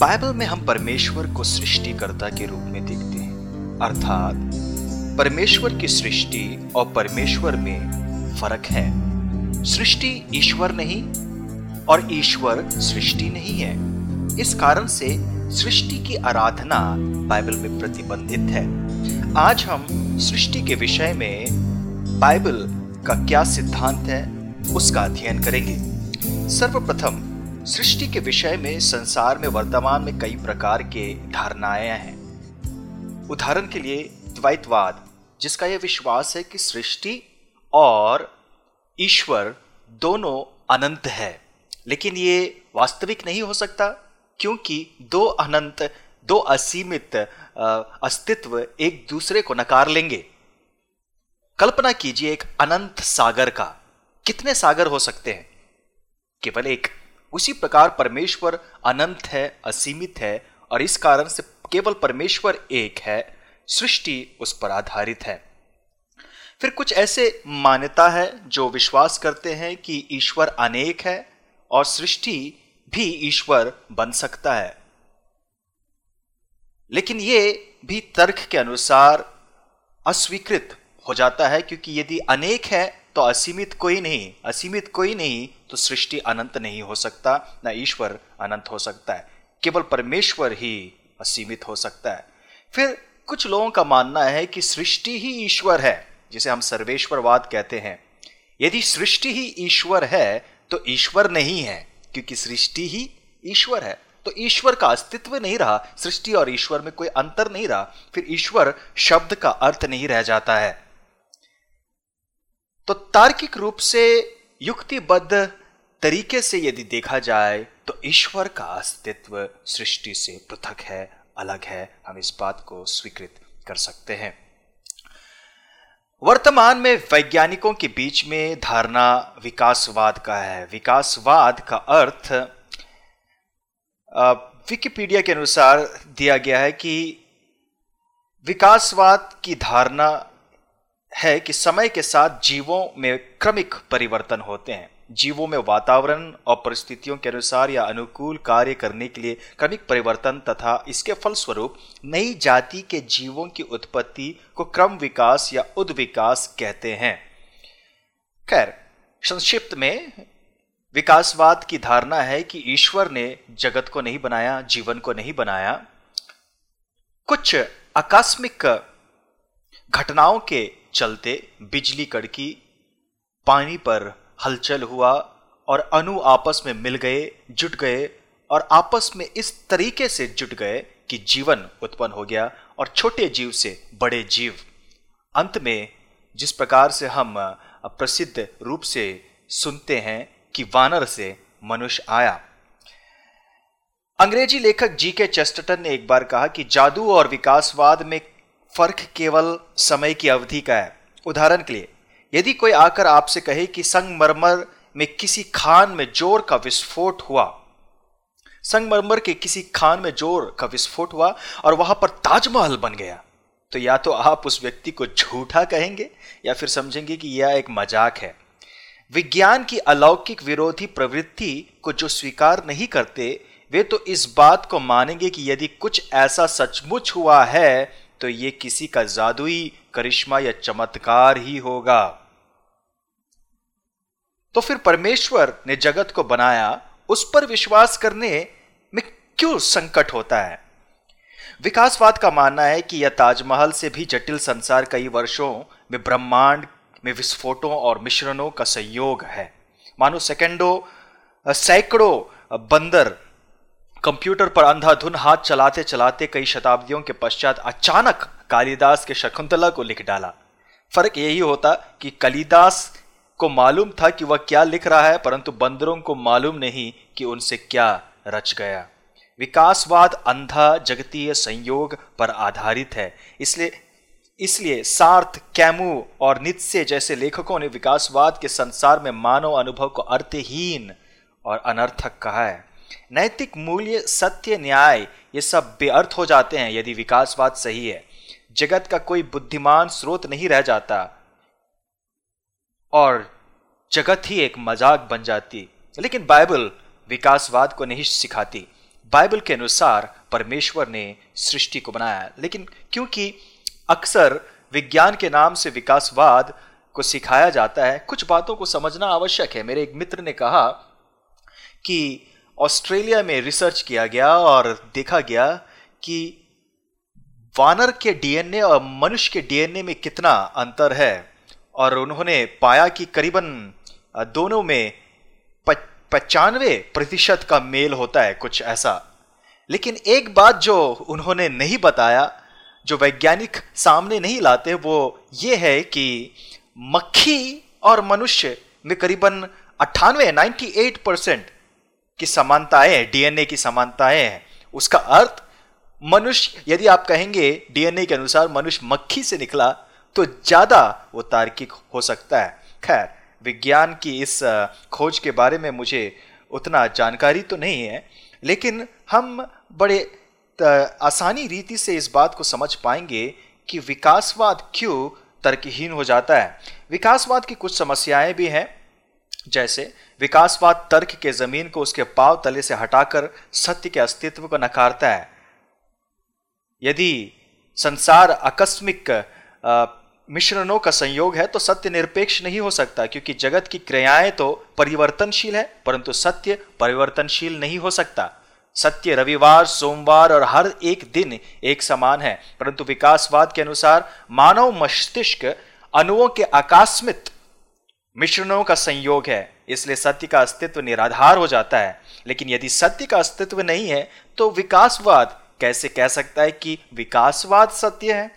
Bible में हम परमेश्वर को सृष्टिकर्ता के रूप में देखते हैं। अर्थात, परमेश्वर की सृष्टि और परमेश्वर में फ़र्क है। सृष्टि ईश्वर नहीं और ईश्वर सृष्टि नहीं है। इस कारण से सृष्टि की आराधना बाइबल में प्रतिबंधित है। आज हम सृष्टि के विषय में बाइबल का क्या सिद्धांत है, उसका अध्ययन करेंगे। सर्वप्रथम सृष्टि के विषय में, संसार में, वर्तमान में कई प्रकार के धारणाएँ हैं। उदाहरण के लिए द्वैतवाद, जिसका यह विश्वास है कि सृष्टि और ईश्वर दोनों अनंत है। लेकिन ये वास्तविक नहीं हो सकता, क्योंकि दो अनंत, दो असीमित अस्तित्व एक दूसरे को नकार लेंगे। कल्पना कीजिए एक अनंत सागर का। कितने सागर हो सकते हैं? केवल एक। उसी प्रकार परमेश्वर अनंत है, असीमित है, और इस कारण से केवल परमेश्वर एक है, सृष्टि उस पर आधारित है। फिर कुछ ऐसे मान्यता है जो विश्वास करते हैं कि ईश्वर अनेक है और सृष्टि भी ईश्वर बन सकता है। लेकिन ये भी तर्क के अनुसार अस्वीकृत हो जाता है क्योंकि यदि अनेक है तो असीमित कोई नहीं, असीमित कोई नहीं तो सृष्टि अनंत नहीं हो सकता, ना ईश्वर अनंत हो सकता है। केवल परमेश्वर ही असीमित हो सकता है। फिर कुछ लोगों का मानना है कि सृष्टि ही ईश्वर है, जिसे हम सर्वेश्वरवाद कहते हैं। यदि सृष्टि ही ईश्वर है तो ईश्वर नहीं है, क्योंकि सृष्टि ही ईश्वर है। तो ईश्वर का अस्तित्व नहीं रहा, सृष्टि और ईश्वर में कोई अंतर नहीं रहा, फिर ईश्वर शब्द का अर्थ नहीं रह जाता है। तो तार्किक रूप से युक्तिबद्ध तरीके से यदि देखा जाए तो ईश्वर का अस्तित्व सृष्टि से पृथक है, अलग है। हम इस बात को स्वीकृत कर सकते हैं। वर्तमान में वैज्ञानिकों के बीच में धारणा विकासवाद का है। विकासवाद का अर्थ विकिपीडिया के अनुसार दिया गया है कि विकासवाद की धारणा है कि समय के साथ जीवों में क्रमिक परिवर्तन होते हैं। जीवों में वातावरण और परिस्थितियों के अनुसार या अनुकूल कार्य करने के लिए क्रमिक परिवर्तन तथा इसके फलस्वरूप नई जाति के जीवों की उत्पत्ति को क्रम विकास या उद्विकास कहते हैं। खैर, संक्षिप्त में, विकासवाद की धारणा है कि ईश्वर ने जगत को नहीं बनाया, जीवन को नहीं बनाया। कुछ आकस्मिक घटनाओं के चलते बिजली कड़की, पानी पर हलचल हुआ और अनु आपस में मिल गए, जुट गए और आपस में इस तरीके से जुट गए कि जीवन उत्पन्न हो गया और छोटे जीव से बड़े जीव। अंत में जिस प्रकार से हम प्रसिद्ध रूप से सुनते हैं कि वानर से मनुष्य आया। अंग्रेज़ी लेखक जी के चेस्टन ने एक बार कहा कि जादू और विकासवाद में फ़र्क केवल समय की अवधि का है। उदाहरण के लिए, यदि कोई आकर आपसे कहे कि संगमरमर में किसी खान में ज़ोर का विस्फोट हुआ, संगमरमर के किसी खान में ज़ोर का विस्फोट हुआ और वहाँ पर ताजमहल बन गया तो या तो आप उस व्यक्ति को झूठा कहेंगे या फिर समझेंगे कि यह एक मज़ाक है। विज्ञान की अलौकिक विरोधी प्रवृत्ति को जो स्वीकार नहीं करते, वे तो इस बात को मानेंगे कि यदि कुछ ऐसा सचमुच हुआ है तो ये किसी का जादुई, करिश्मा या चमत्कार ही होगा। तो फिर परमेश्वर ने जगत को बनाया, उस पर विश्वास करने में क्यों संकट होता है? विकासवाद का मानना है कि यह ताजमहल से भी जटिल संसार कई वर्षों में ब्रह्मांड में विस्फोटों और मिश्रणों का संयोग है। मानो सेकंडों सैकड़ों बंदर कंप्यूटर पर अंधाधुन हाथ चलाते चलाते कई शताब्दियों के पश्चात अचानक कालिदास के शकुंतला को लिख डाला। फ़र्क यही होता कि कालिदास को मालूम था कि वह क्या लिख रहा है, परंतु बंदरों को मालूम नहीं कि उनसे क्या रच गया। विकासवाद अंधा जगतीय संयोग पर आधारित है। इसलिए इसलिए सार्थ, कैमू और नित्से जैसे लेखकों ने विकासवाद के संसार में मानव अनुभव को अर्थहीन और अनर्थक कहा है। नैतिक मूल्य, सत्य, न्याय, ये सब बेअर्थ हो जाते हैं यदि विकासवाद सही है। जगत का कोई बुद्धिमान स्रोत नहीं रह जाता और जगत ही एक मज़ाक बन जाती। लेकिन बाइबल विकासवाद को नहीं सिखाती। बाइबल के अनुसार परमेश्वर ने सृष्टि को बनाया। लेकिन क्योंकि अक्सर विज्ञान के नाम से विकासवाद को सिखाया जाता है, कुछ बातों को समझना आवश्यक है। मेरे एक मित्र ने कहा कि ऑस्ट्रेलिया में रिसर्च किया गया और देखा गया कि वानर के डीएनए और मनुष्य के डीएनए में कितना अंतर है। और उन्होंने पाया कि करीबन दोनों में पचानवे प्रतिशत का मेल होता है, कुछ ऐसा। लेकिन एक बात जो उन्होंने नहीं बताया, जो वैज्ञानिक सामने नहीं लाते, वो ये है कि मक्खी और मनुष्य में करीबन अट्ठानवे नाइन्टी एट परसेंट की समानताएँ डीएनए की समानताएँ हैं। उसका अर्थ, मनुष्य, यदि आप कहेंगे डीएनए के अनुसार मनुष्य मक्खी से निकला तो ज़्यादा वो तार्किक हो सकता है। खैर, विज्ञान की इस खोज के बारे में मुझे उतना जानकारी तो नहीं है, लेकिन हम बड़े आसानी रीति से इस बात को समझ पाएँगे कि विकासवाद क्यों तर्कहीन हो जाता है। विकासवाद की कुछ समस्याएँ भी हैं। जैसे विकासवाद तर्क के ज़मीन को उसके पाव तले से हटाकर सत्य के अस्तित्व को नकारता है। यदि संसार आकस्मिक मिश्रणों का संयोग है तो सत्य निरपेक्ष नहीं हो सकता, क्योंकि जगत की क्रियाएँ तो परिवर्तनशील है, परंतु सत्य परिवर्तनशील नहीं हो सकता। सत्य रविवार, सोमवार और हर एक दिन एक समान है, परंतु विकासवाद के अनुसार मानव मस्तिष्क अणुओं के आकस्मिक मिश्रणों का संयोग है, इसलिए सत्य का अस्तित्व निराधार हो जाता है। लेकिन यदि सत्य का अस्तित्व नहीं है तो विकासवाद, कैसे कह सकता है कि विकासवाद सत्य है?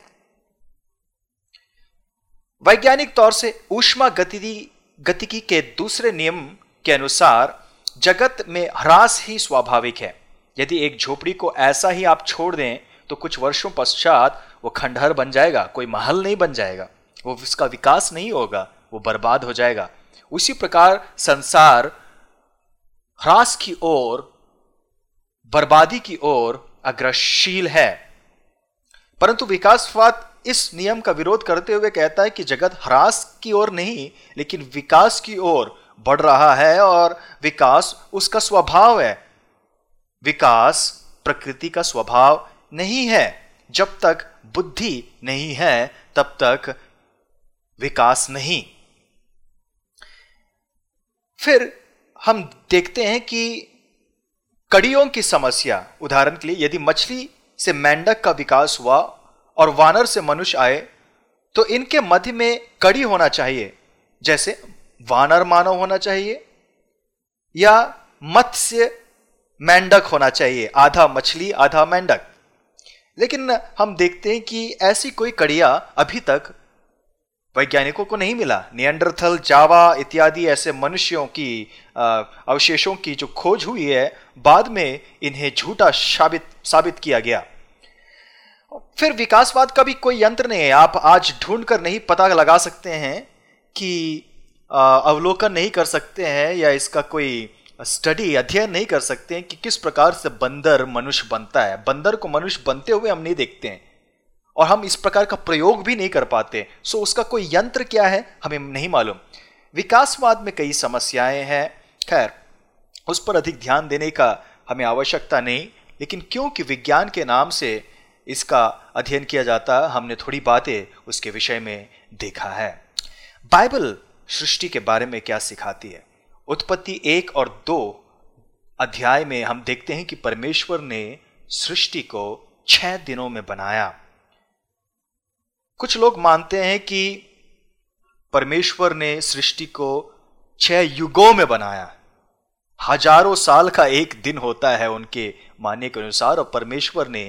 वैज्ञानिक तौर से ऊष्मा गतिकी गतिकी के दूसरे नियम के अनुसार, जगत में ह्रास ही स्वाभाविक है। यदि एक झोपड़ी को ऐसा ही आप छोड़ दें तो कुछ वर्षों पश्चात वो खंडहर बन जाएगा, कोई महल नहीं बन जाएगा, वो उसका विकास नहीं होगा। वो बर्बाद हो जाएगा। उसी प्रकार संसार ह्रास की ओर, बर्बादी की ओर अग्रशील है। परंतु विकासवाद इस नियम का विरोध करते हुए कहता है कि जगत ह्रास की ओर नहीं, लेकिन विकास की ओर बढ़ रहा है और विकास उसका स्वभाव है। विकास प्रकृति का स्वभाव नहीं है। जब तक बुद्धि नहीं है, तब तक विकास नहीं। फिर हम देखते हैं कि कड़ियों की समस्या, उदाहरण के लिए यदि मछली से मेंढक का विकास हुआ और वानर से मनुष्य आए तो इनके मध्य में कड़ी होना चाहिए। जैसे वानर मानव होना चाहिए या मत्स्य मेंढक होना चाहिए, आधा मछली, आधा मेंढक। लेकिन हम देखते हैं कि ऐसी कोई कड़िया अभी तक वैज्ञानिकों को नहीं मिला। नियंडरथल जावा इत्यादि ऐसे मनुष्यों की अवशेषों की जो खोज हुई है, बाद में इन्हें झूठा साबित साबित किया गया। फिर विकासवाद का भी कोई यंत्र नहीं है। आप आज ढूंढ कर नहीं पता लगा सकते हैं कि अवलोकन नहीं कर सकते हैं या इसका कोई स्टडी, अध्ययन नहीं कर सकते हैं कि किस प्रकार से बंदर मनुष्य बनता है। बंदर को मनुष्य बनते हुए हम नहीं देखते हैं। और हम इस प्रकार का प्रयोग भी नहीं कर पाते। सो उसका कोई यंत्र क्या है, हमें नहीं मालूम। विकासवाद में कई समस्याएँ हैं। खैर, उस पर अधिक ध्यान देने का हमें आवश्यकता नहीं, लेकिन क्योंकि विज्ञान के नाम से इसका अध्ययन किया जाता है हमने थोड़ी बातें उसके विषय में देखा है। बाइबल सृष्टि के बारे में क्या सिखाती है? उत्पत्ति एक और दो अध्याय में हम देखते हैं कि परमेश्वर ने सृष्टि को छह दिनों में बनाया। कुछ लोग मानते हैं कि परमेश्वर ने सृष्टि को छह युगों में बनाया। हज़ारों साल का एक दिन होता है उनके मानने के अनुसार, और परमेश्वर ने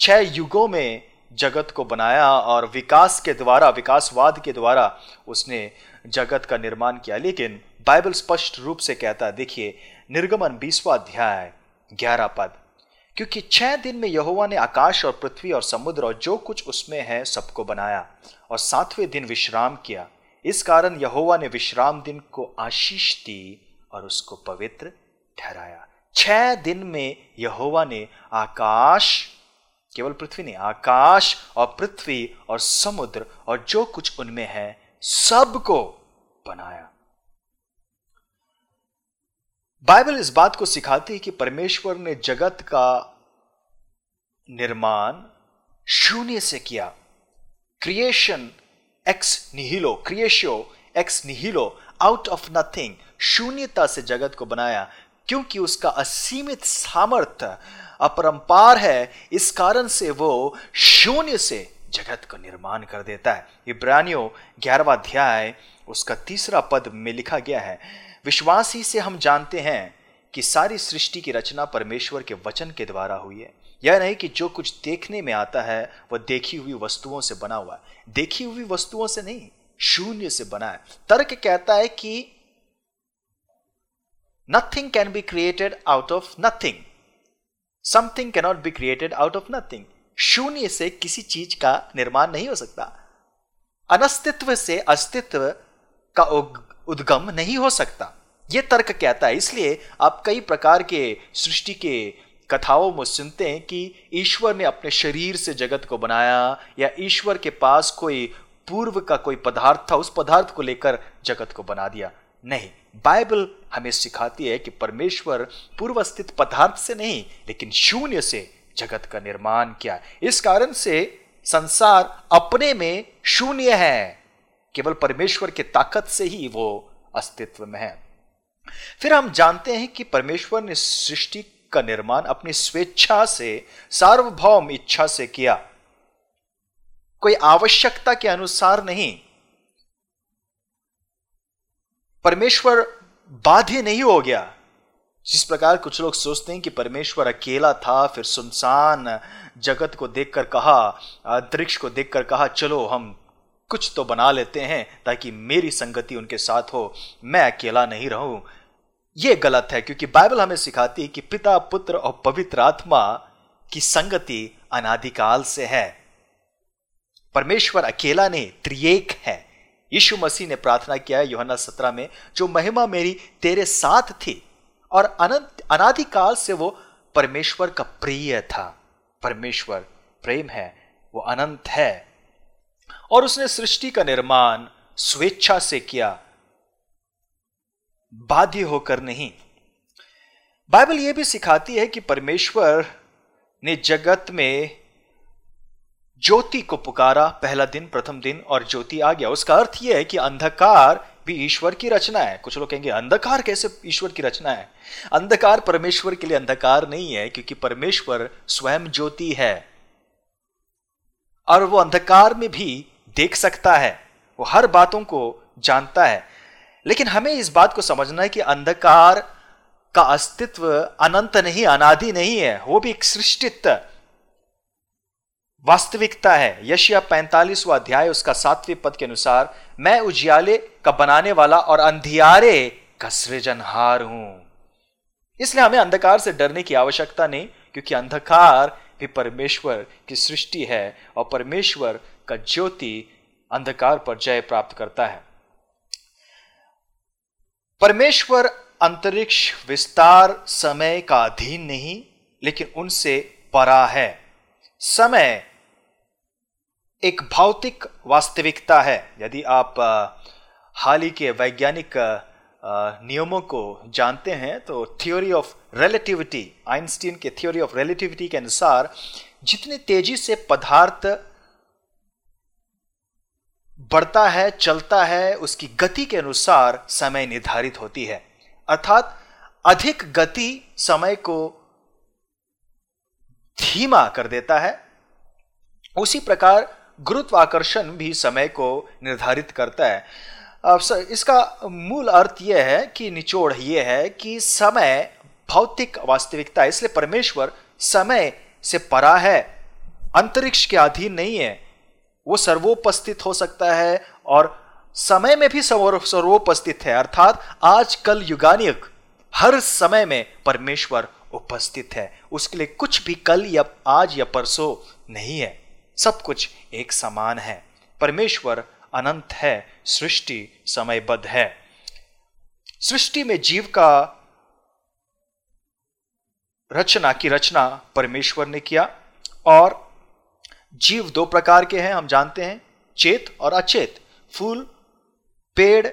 छह युगों में जगत को बनाया, और विकास के द्वारा, विकासवाद के द्वारा उसने जगत का निर्माण किया। लेकिन बाइबल स्पष्ट रूप से कहता है, देखिए, निर्गमन बीसवा अध्याय, ग्यारह पद। क्योंकि छह दिन में यहोवा ने आकाश और पृथ्वी और समुद्र और जो कुछ उसमें है सबको बनाया और सातवें दिन विश्राम किया। इस कारण यहोवा ने विश्राम दिन को आशीष दी और उसको पवित्र ठहराया। छह दिन में यहोवा ने आकाश, केवल पृथ्वी नहीं, आकाश और पृथ्वी और समुद्र और जो कुछ उनमें है सबको बनाया। बाइबल इस बात को सिखाती है कि परमेश्वर ने जगत का निर्माण शून्य से किया। Creation ex nihilo creatio ex nihilo out of nothing शून्यता से जगत को बनाया, क्योंकि उसका असीमित सामर्थ्य, अपरंपार है, इस कारण से वो शून्य से जगत को निर्माण कर देता है। इब्रानियों ग्यारहवा अध्याय, उसका तीसरा पद में लिखा गया है विश्वास ही से हम जानते हैं कि सारी सृष्टि की रचना परमेश्वर के वचन के द्वारा हुई है। यह नहीं कि जो कुछ देखने में आता है, वह देखी हुई वस्तुओं से बना हुआ है। देखी हुई वस्तुओं से नहीं, शून्य से बना है। तर्क कहता है कि nothing can be created out of nothing something cannot be created out of nothing शून्य से किसी चीज़ का निर्माण नहीं हो सकता। अनस्तित्व से अस्तित्व का उद्गम नहीं हो सकता। यह तर्क कहता है, इसलिए आप कई प्रकार के सृष्टि के कथाओं में सुनते हैं कि ईश्वर ने अपने शरीर से जगत को बनाया या ईश्वर के पास कोई पूर्व का कोई पदार्थ था, उस पदार्थ को लेकर जगत को बना दिया। नहीं, बाइबल हमें सिखाती है कि परमेश्वर पूर्व स्थित पदार्थ से नहीं, लेकिन शून्य से जगत का निर्माण किया इस कारण से संसार अपने में शून्य है। केवल परमेश्वर की ताकत से ही वो अस्तित्व में है। फिर हम जानते हैं कि परमेश्वर ने सृष्टि का निर्माण अपनी स्वेच्छा से, सार्वभौम इच्छा से किया। कोई आवश्यकता के अनुसार नहीं। परमेश्वर बाध्य नहीं हो गया। जिस प्रकार कुछ लोग सोचते हैं कि परमेश्वर अकेला था, फिर सुनसान जगत को देखकर कहा अंतरिक्ष को देखकर कहा, चलो, हम कुछ तो बना लेते हैं ताकि मेरी संगति उनके साथ हो। मैं अकेला नहीं रहूँ। यह गलत है, क्योंकि बाइबल हमें सिखाती है कि पिता, पुत्र और पवित्र आत्मा की संगति अनादिकाल से है। परमेश्वर अकेला नहीं, त्रिएक है। यीशु मसीह ने प्रार्थना किया है योहना सत्रह में, जो महिमा मेरी तेरे साथ थी और अनंत, अनादिकाल से वो परमेश्वर का प्रिय था। परमेश्वर प्रेम है, वो अनंत है। और उसने सृष्टि का निर्माण स्वेच्छा से किया। बाध्य होकर नहीं। बाइबल यह भी सिखाती है कि परमेश्वर ने जगत में ज्योति को पुकारा पहला दिन, प्रथम दिन और ज्योति आ गया। उसका अर्थ यह है कि अंधकार भी ईश्वर की रचना है। कुछ लोग कहेंगे, अंधकार कैसे ईश्वर की रचना है? अंधकार परमेश्वर के लिए अंधकार नहीं है, क्योंकि परमेश्वर स्वयं ज्योति है। और वो अंधकार में भी देख सकता है। वो हर बातों को जानता है। लेकिन हमें इस बात को समझना है कि अंधकार का अस्तित्व अनंत नहीं, अनादि नहीं है। वो भी एक सृष्टित वास्तविकता है। यशिया पैंतालीसवा अध्याय, उसका सातवें पद के अनुसार, मैं उजियाले का बनाने वाला और अंधियारे का सृजनहार हूँ। इसलिए हमें अंधकार से डरने की आवश्यकता नहीं, क्योंकि अंधकार भी परमेश्वर की सृष्टि है और परमेश्वर का ज्योति अंधकार पर जय प्राप्त करता है। परमेश्वर अंतरिक्ष विस्तार समय का अधीन नहीं, लेकिन उनसे परा है। समय एक भौतिक वास्तविकता है। यदि आप हाल ही के वैज्ञानिक नियमों को जानते हैं तो थ्योरी ऑफ़ रिलेटिविटी आइंस्टीन के थ्योरी ऑफ़ रिलेटिविटी के अनुसार, जितनी तेज़ी से पदार्थ बढ़ता है, चलता है, उसकी गति के अनुसार समय निर्धारित होती है। अर्थात, अधिक गति समय को धीमा कर देता है, उसी प्रकार गुरुत्वाकर्षण भी समय को निर्धारित करता है। इसका मूल अर्थ यह है कि निचोड़ यह है कि समय भौतिक वास्तविकता, इसलिए परमेश्वर समय से परा है, अंतरिक्ष के अधीन नहीं है। वो सर्वोपस्थित हो सकता है और समय में भी सर्वोपस्थित है, अर्थात आज कल युगानिक हर समय में परमेश्वर उपस्थित है। उसके लिए कुछ भी कल या आज या परसों नहीं है, सब कुछ एक समान है। परमेश्वर अनंत है, सृष्टि समयबद्ध है। सृष्टि में जीव का रचना की रचना परमेश्वर ने किया और जीव दो प्रकार के हैं, हम जानते हैं, चेत और अचेत, फूल, पेड़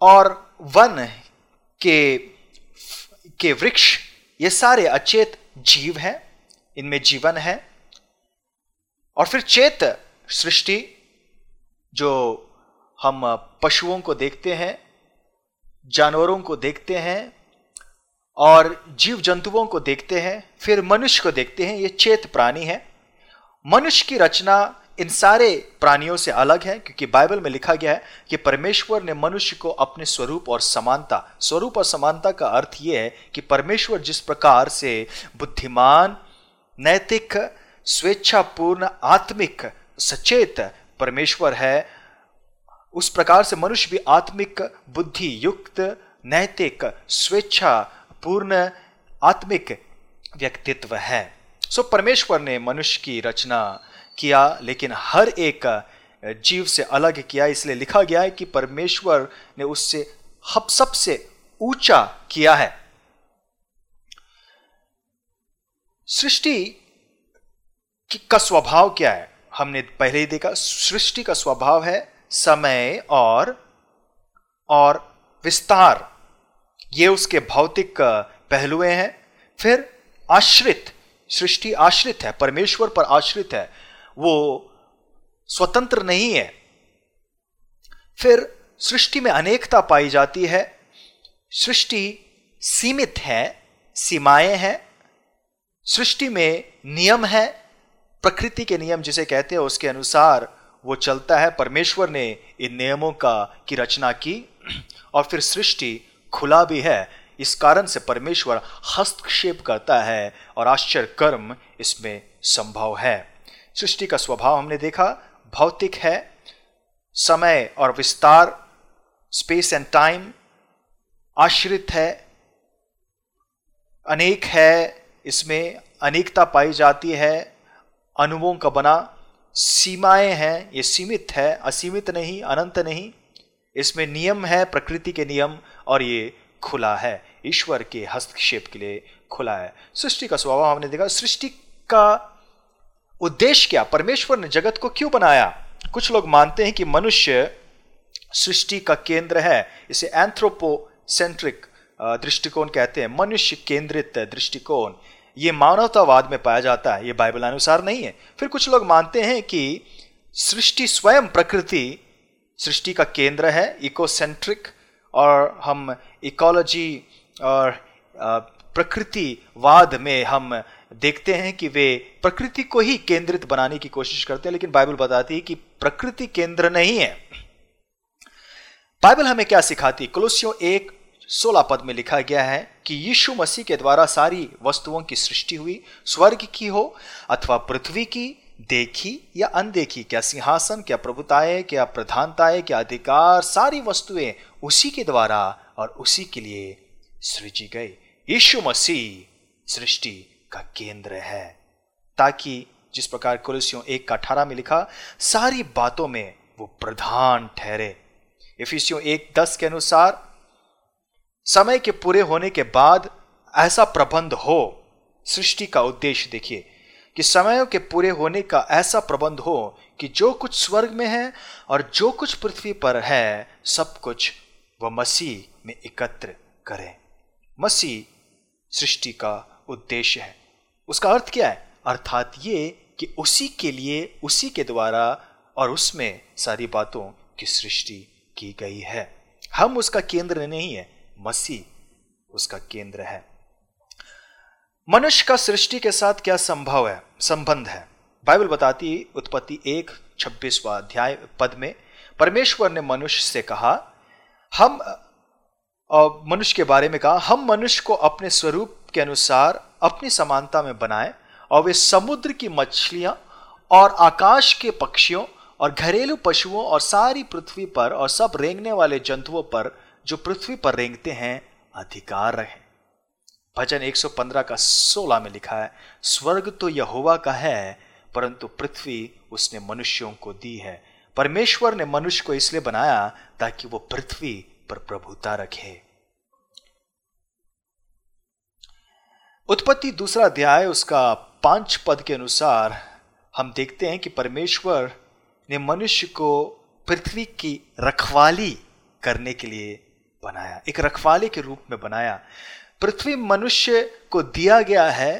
और वन के के वृक्ष, ये सारे अचेत जीव हैं, इनमें जीवन है। और फिर चेत सृष्टि, जो हम पशुओं को देखते हैं, जानवरों को देखते हैं, और जीव जंतुओं को देखते हैं, फिर मनुष्य को देखते हैं, ये चेत प्राणी है। मनुष्य की रचना इन सारे प्राणियों से अलग है, क्योंकि बाइबल में लिखा गया है कि परमेश्वर ने मनुष्य को अपने स्वरूप और समानता, स्वरूप और समानता का अर्थ यह है कि परमेश्वर जिस प्रकार से बुद्धिमान, नैतिक, स्वेच्छापूर्ण, आत्मिक सचेत परमेश्वर है, उस प्रकार से मनुष्य भी आत्मिक बुद्धि युक्त, नैतिक, स्वेच्छा पूर्ण, आत्मिक व्यक्तित्व है। सो परमेश्वर ने मनुष्य की रचना किया, लेकिन हर एक जीव से अलग किया। इसलिए लिखा गया है कि परमेश्वर ने उससे हब सबसे ऊँचा किया है। सृष्टि का स्वभाव क्या है? हमने पहले ही देखा, सृष्टि का स्वभाव है समय और और विस्तार। ये उसके भौतिक पहलुए हैं। फिर आश्रित, सृष्टि आश्रित है, परमेश्वर पर आश्रित है। वो स्वतंत्र नहीं है। फिर सृष्टि में अनेकता पाई जाती है। सृष्टि सीमित है, सीमाएँ हैं। सृष्टि में नियम है। प्रकृति के नियम जिसे कहते हैं, उसके अनुसार वो चलता है। परमेश्वर ने इन नियमों का, की रचना की और फिर सृष्टि खुला भी है। इस कारण से परमेश्वर हस्तक्षेप करता है और आश्चर्य कर्म इसमें संभव है। सृष्टि का स्वभाव हमने देखा, भौतिक है। समय और विस्तार स्पेस एंड टाइम आश्रित है। अनेक है, इसमें अनेकता पाई जाती है। अनुभवों का बना, सीमाएँ हैं, ये सीमित है, असीमित नहीं, अनंत नहीं, इसमें नियम है, प्रकृति के नियम, और ये खुला है, ईश्वर के हस्तक्षेप के लिए खुला है। सृष्टि का स्वभाव हमने देखा, सृष्टि का उद्देश्य क्या? परमेश्वर ने जगत को क्यों बनाया? कुछ लोग मानते हैं कि मनुष्य सृष्टि का केंद्र है, इसे एंथ्रोपोसेंट्रिक दृष्टिकोण कहते हैं। मनुष्य केंद्रित दृष्टिकोण। ये मानवतावाद में पाया जाता है, ये बाइबल अनुसार नहीं है। फिर कुछ लोग मानते हैं कि सृष्टि स्वयं प्रकृति, सृष्टि का केंद्र है इकोसेंट्रिक और हम इकोलॉजी और प्रकृतिवाद में हम देखते हैं कि वे प्रकृति को ही केंद्रित बनाने की कोशिश करते हैं, लेकिन बाइबल बताती है कि प्रकृति केंद्र नहीं है। बाइबल हमें क्या सिखाती कुलुसियों एक सोलह पद में लिखा गया है कि यीशु मसीह के द्वारा सारी वस्तुओं की सृष्टि हुई, स्वर्ग की हो अथवा पृथ्वी की, देखी या अनदेखी, क्या सिंहासन, क्या प्रभुताएँ, क्या प्रधानताएँ, क्या अधिकार, सारी वस्तुएँ उसी के द्वारा और उसी के लिए सृजी गई। यीशु मसीह सृष्टि का केंद्र है। ताकि जिस प्रकार कुलसियों एक का अठारह में लिखा, सारी बातों में वो प्रधान ठहरे। इफिसियों एक दस के अनुसार समय के पूरे होने के बाद ऐसा प्रबंध हो, सृष्टि का उद्देश्य देखिए, कि समयों के पूरे होने का ऐसा प्रबंध हो कि जो कुछ स्वर्ग में है और जो कुछ पृथ्वी पर है, सब कुछ वह मसीह में एकत्र करें। मसीह सृष्टि का उद्देश्य है। उसका अर्थ क्या है? अर्थात ये कि उसी के लिए, उसी के द्वारा और उसमें सारी बातों की सृष्टि की गई है। हम उसका केंद्र नहीं है मसीह उसका केंद्र है। मनुष्य का सृष्टि के साथ क्या संभव है? संबंध है। बाइबल बताती उत्पत्ति एक, छब्बीसवा अध्याय, पद में, परमेश्वर ने मनुष्य से कहा, हम मनुष्य के बारे में कहा, हम मनुष्य को अपने स्वरूप के अनुसार अपनी समानता में बनाए और वे समुद्र की मछलियाँ और आकाश के पक्षियों और घरेलू पशुओं और सारी पृथ्वी पर और सब रेंगने वाले जंतुओं पर जो पृथ्वी पर रेंगते हैं, अधिकार रहे। भजन 115 का 16 में लिखा है, स्वर्ग तो यहोवा का है, परंतु पृथ्वी उसने मनुष्यों को दी है। परमेश्वर ने मनुष्य को इसलिए बनाया ताकि वो पृथ्वी पर प्रभुता रखे। उत्पत्ति दूसरा अध्याय, उसका पाँच पद के अनुसार हम देखते हैं कि परमेश्वर ने मनुष्य को पृथ्वी की रखवाली करने के लिए बनाया, एक रखवाले के रूप में बनाया। पृथ्वी मनुष्य को दिया गया है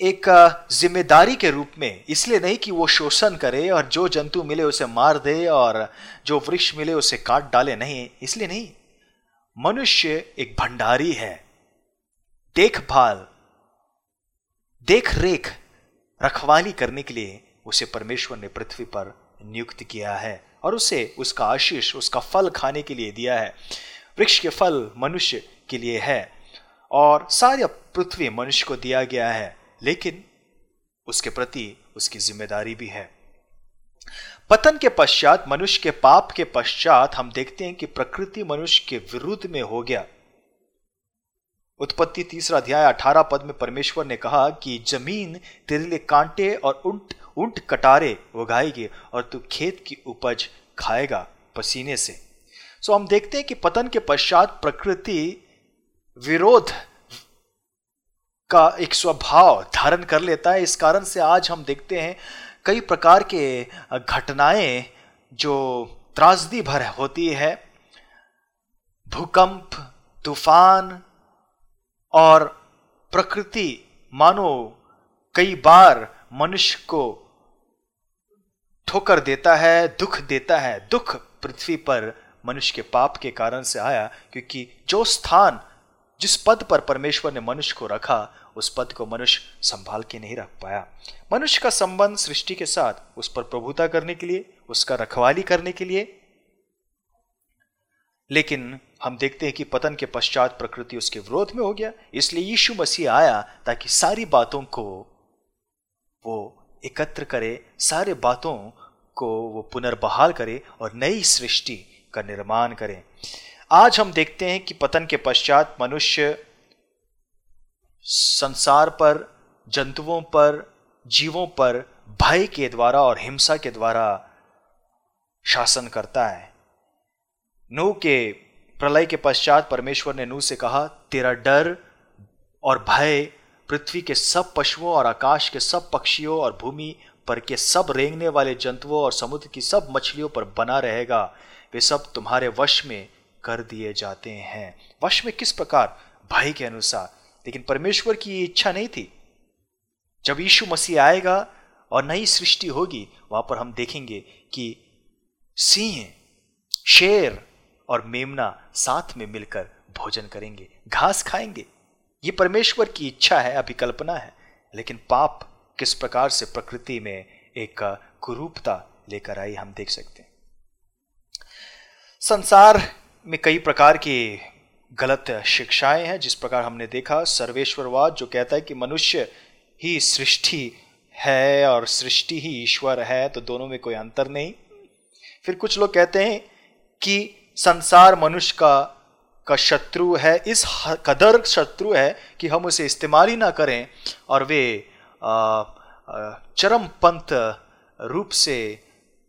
एक ज़िम्मेदारी के रूप में। इसलिए नहीं कि वो शोषण करे और जो जंतु मिले उसे मार दे और जो वृक्ष मिले उसे काट डाले, नहीं। इसलिए नहीं। मनुष्य एक भंडारी है। देखभाल देख रेख रखवाली करने के लिए उसे परमेश्वर ने पृथ्वी पर नियुक्त किया है। और उसे उसका आशीष, उसका फल खाने के लिए दिया है। वृक्ष के फल मनुष्य के लिए है और सारी पृथ्वी मनुष्य को दिया गया है, लेकिन उसके प्रति उसकी ज़िम्मेदारी भी है। पतन के पश्चात, मनुष्य के पाप के पश्चात हम देखते हैं कि प्रकृति मनुष्य के विरुद्ध में हो गया। उत्पत्ति तीसरा अध्याय अठारह पद में परमेश्वर ने कहा कि ज़मीन तेरे लिए कांटे और उंट ऊँट कटारे उगाएगी और तू खेत की उपज खाएगा पसीने से। सो हम देखते हैं कि पतन के पश्चात प्रकृति विरोध का एक स्वभाव धारण कर लेता है। इस कारण से आज हम देखते हैं कई प्रकार के घटनाएँ जो त्रासदी भर होती है। भूकंप, तूफ़ान और प्रकृति। मानो कई बार मनुष्य को ठोकर देता है, दुख देता है। दुख पृथ्वी पर मनुष्य के पाप के कारण से आया, क्योंकि जो स्थान जिस पद पर परमेश्वर ने मनुष्य को रखा, उस पद को मनुष्य संभाल के नहीं रख पाया। मनुष्य का संबंध सृष्टि के साथ, उस पर प्रभुता करने के लिए, उसका रखवाली करने के लिए। लेकिन हम देखते हैं कि पतन के पश्चात प्रकृति उसके विरोध में हो गया। इसलिए यीशु मसीह आया ताकि सारी बातों को वो एकत्र करे, सारे बातों को वो पुनर्बहाल करे और नई सृष्टि का निर्माण करे। आज हम देखते हैं कि पतन के पश्चात मनुष्य संसार पर, जंतुओं पर, जीवों पर भय के द्वारा और हिंसा के द्वारा शासन करता है। नू के प्रलय के पश्चात परमेश्वर ने नू से कहा, तेरा डर और भय पृथ्वी के सब पशुओं और आकाश के सब पक्षियों और भूमि पर के सब रेंगने वाले जंतुओं और समुद्र की सब मछलियों पर बना रहेगा। वे सब तुम्हारे वश में कर दिए जाते हैं। वश में किस प्रकार? भय के अनुसार। लेकिन परमेश्वर की ये इच्छा नहीं थी। जब यीशु मसीह आएगा और नई सृष्टि होगी, वहाँ पर हम देखेंगे कि सिंह, शेर और मेमना साथ में मिलकर भोजन करेंगे, घास खाएँगे। ये परमेश्वर की इच्छा है, अभिकल्पना है, लेकिन पाप किस प्रकार से प्रकृति में एक कुरूपता लेकर आई हम देख सकते हैं। संसार में कई प्रकार की गलत शिक्षाएँ हैं, जिस प्रकार हमने देखा, सर्वेश्वरवाद जो कहता है कि मनुष्य ही सृष्टि है और सृष्टि ही ईश्वर है तो दोनों में कोई अंतर नहीं। फिर कुछ लोग कहते हैं कि संसार मनुष्य का का शत्रु है, इस कदर शत्रु है कि हम उसे इस्तेमाल ही ना करें और वे चरम पंथ रूप से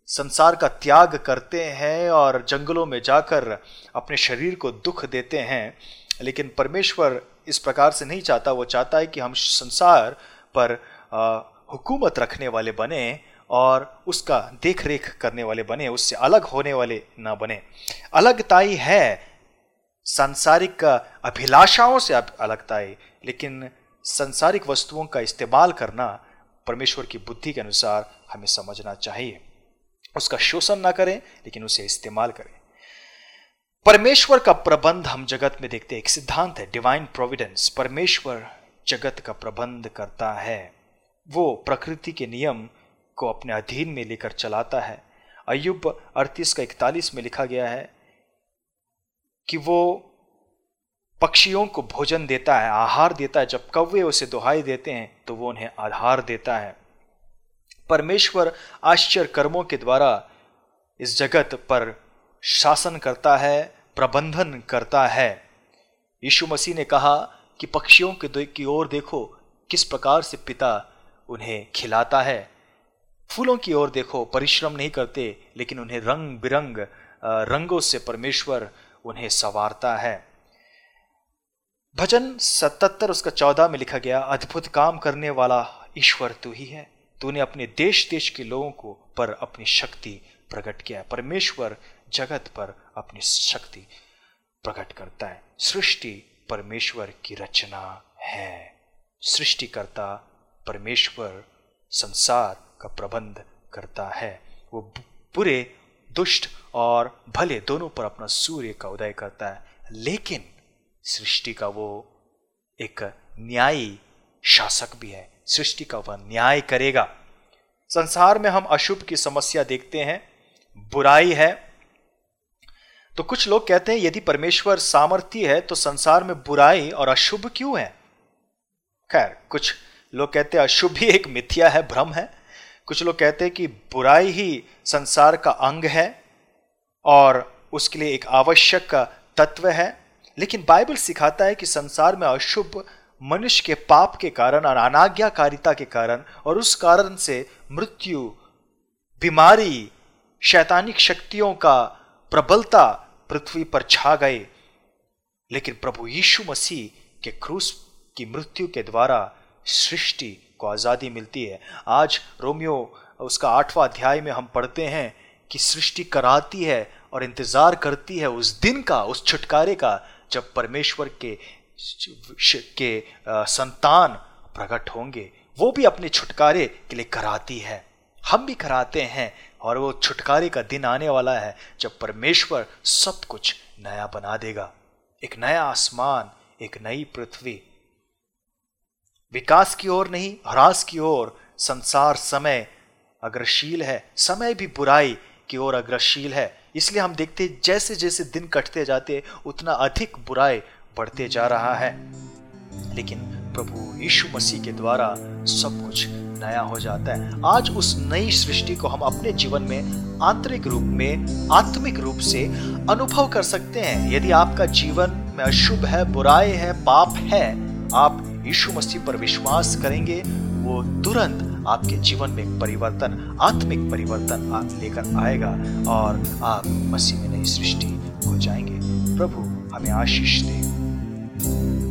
संसार का त्याग करते हैं और जंगलों में जाकर अपने शरीर को दुख देते हैं। लेकिन परमेश्वर इस प्रकार से नहीं चाहता, वो चाहता है कि हम संसार पर हुकूमत रखने वाले बने और उसका देख रेख करने वाले बने, उससे अलग होने वाले ना बने। अलगताई है सांसारिक अभिलाषाओं से अलगता है लेकिन संसारिक वस्तुओं का इस्तेमाल करना परमेश्वर की बुद्धि के अनुसार हमें समझना चाहिए। उसका शोषण ना करें, लेकिन उसे इस्तेमाल करें। परमेश्वर का प्रबंध हम जगत में देखते हैं। एक सिद्धांत है डिवाइन प्रोविडेंस परमेश्वर जगत का प्रबंध करता है। वो प्रकृति के नियम को अपने अधीन में लेकर चलाता है। अयुब अड़तीस का इकतालीस में लिखा गया है कि वो पक्षियों को भोजन देता है, आहार देता है। जब कौवे उसे दुहाई देते हैं तो वो उन्हें आधार देता है। परमेश्वर आश्चर्य कर्मों के द्वारा इस जगत पर शासन करता है, प्रबंधन करता है। यीशु मसीह ने कहा कि पक्षियों के की ओर देखो, किस प्रकार से पिता उन्हें खिलाता है। फूलों की ओर देखो, परिश्रम नहीं करते, लेकिन उन्हें रंग बिरंग रंगों से परमेश्वर उन्हें सवारता है। भजन सतहत्तर उसका चौदह में लिखा गया, अद्भुत काम करने वाला ईश्वर तू ही है। तूने अपने देश देश के लोगों को पर अपनी शक्ति प्रकट किया परमेश्वर जगत पर अपनी शक्ति प्रकट करता है। सृष्टि परमेश्वर की रचना है। सृष्टिकर्ता परमेश्वर संसार का प्रबंध करता है। वो बुरे दुष्ट और भले दोनों पर अपना सूर्य का उदय करता है, लेकिन सृष्टि का वो एक न्यायी शासक भी है। सृष्टि का वह न्याय करेगा। संसार में हम अशुभ की समस्या देखते हैं, बुराई है। तो कुछ लोग कहते हैं, यदि परमेश्वर सामर्थ्य है तो संसार में बुराई और अशुभ क्यों है? खैर, कुछ लोग कहते हैं, अशुभ ही एक मिथ्या है, भ्रम है। कुछ लोग कहते हैं कि बुराई ही संसार का अंग है और उसके लिए एक आवश्यक तत्व है। लेकिन बाइबल सिखाता है कि संसार में अशुभ मनुष्य के पाप के कारण और अनाज्ञाकारिता के कारण और उस कारण से मृत्यु, बीमारी शैतानिक शक्तियों का प्रबलता पृथ्वी पर छा गए लेकिन प्रभु यीशु मसीह के क्रूस की मृत्यु के द्वारा सृष्टि को आज़ादी मिलती है। आज रोमियो उसका आठवां अध्याय में हम पढ़ते हैं कि सृष्टि कराती है और इंतज़ार करती है उस दिन का, उस छुटकारे का, जब परमेश्वर के के संतान प्रकट होंगे। वो भी अपने छुटकारे के लिए कराती है। हम भी कराते हैं और वो छुटकारे का दिन आने वाला है जब परमेश्वर सब कुछ नया बना देगा। एक नया आसमान, एक नई पृथ्वी विकास की ओर नहीं, ह्रास की ओर। संसार समय अग्रशील है। समय भी बुराई की ओर अग्रशील है। इसलिए हम देखते जैसे जैसे दिन कटते जाते उतना अधिक बुराई बढ़ते जा रहा है। लेकिन प्रभु यीशु मसीह के द्वारा सब कुछ नया हो जाता है। आज उस नई सृष्टि को हम अपने जीवन में, आंतरिक रूप में, आत्मिक रूप से अनुभव कर सकते हैं। यदि आपका जीवन में अशुभ है, बुराई है, पाप है, आप यीशु मसीह पर विश्वास करेंगे, वो तुरंत आपके जीवन में परिवर्तन, आत्मिक परिवर्तन आप लेकर आएगा और आप मसीह में नई सृष्टि हो जाएँगे। प्रभु, हमें आशीष दे।